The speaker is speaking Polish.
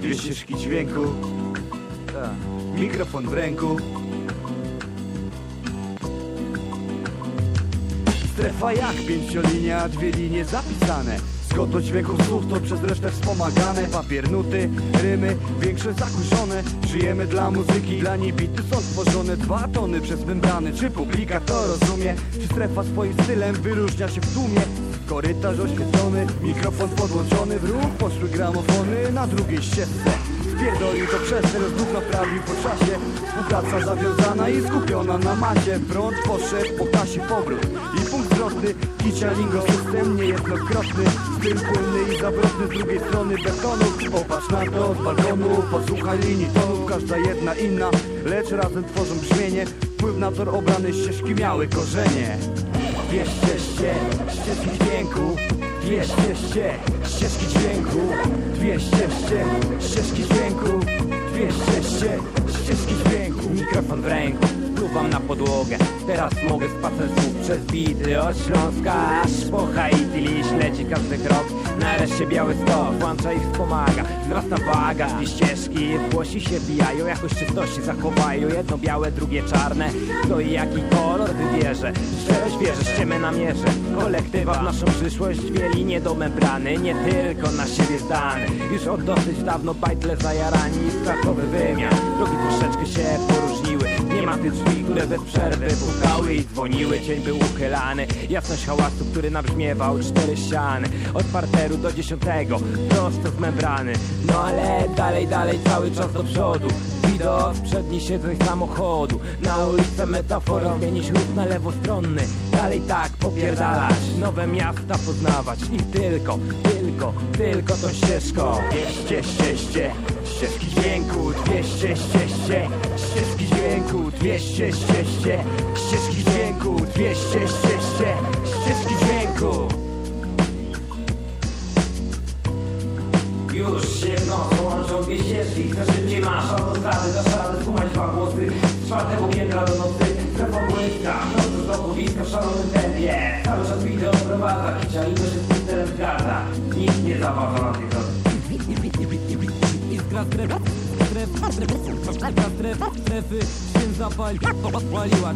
dwie ścieżki dźwięku, mikrofon w ręku. Strefa jak pięciolinia, dwie linie zapisane Zgodność dźwięków słów to przez resztę wspomagane Papier, nuty, rymy, większe zakurzone Żyjemy dla muzyki, dla niej bity są tworzone Dwa tony przez membrany, czy publika to rozumie? Czy strefa swoim stylem wyróżnia się w tłumie? Korytarz oświetlony, mikrofon podłączony W ruch poszły gramofony na drugiej ścieżce. Spierdolił to przestrzeń, znów naprawił po czasie. Współpraca zawiązana i skupiona na macie Prąd poszedł po kasie powrót. I punkt zwrotny, kicia lingo system niejednokrotny. Styl płynny i zawrotny z drugiej strony betonu. Popatrz na to z balkonu, posłuchaj linii tonów Każda jedna inna, lecz razem tworzą brzmienie. Wpływ na tor obrane ścieżki miały korzenie Dwie ścieżcie, ścieżki dźwięku Dwie ścieżcie, ścieżki dźwięku Dwie ścieżcie, ścieżki dźwięku Dwie ścieżcie, ścieżki dźwięku. Mikrofon w ręku, pluwam na podłogę. Teraz mogę spacer słów przez bity Od Śląska aż po Haiti Liś leci każdy krok. Nareszcie biały stok włącza i wspomaga. Wzrasta waga, dwie ścieżki Włosi się bijają, jakoś czystości zachowają. Jedno białe, drugie czarne. Kto i jaki kolor wybierze? Szczerość wierzę, ściemę namierzę. Kolektywa w naszą przyszłość Dwie linie do membrany Nie tylko na siebie zdane Już od dosyć dawno bajtle zajarani. I Stracowy wymiar. Drogi troszeczkę się poróżniły Nie ma. Tych drzwi, które bez przerwy pukały i dzwoniły Cień był uchylany. Jasność hałasu, który nabrzmiewał Cztery ściany. Od parteru do dziesiątego Prosto z membrany. No ale dalej, dalej cały czas do przodu. Widok przedni siedzeń samochodu. Na ulicę metafora zmienić ruch na lewostronny. Dalej tak popierdalać Nowe miasta poznawać. I tylko, tylko, tylko tą ścieżką Ście, ścieście, ścieżki dźwięku Dwieście, ścieście, ścieżki dźwięku Dwieście, ścieście, ścieżki dźwięku Dwieście, ścieście, ścieżki dźwięku. Już się w noc łączą dwie ścieżki Kto szybciej masz autostrady Dasz radę skumać dwa głosy czwartego piętra do nocy Strefa błyska Nocy do powiska w szalonym tempie. Cały czas wideo prowadza Kicia i to się z tym zgadza. Nikt nie zaważa na tej drodze Iskra strefa, strefa, strefa, strefa, strefy, strefa, strefy, się zapaliła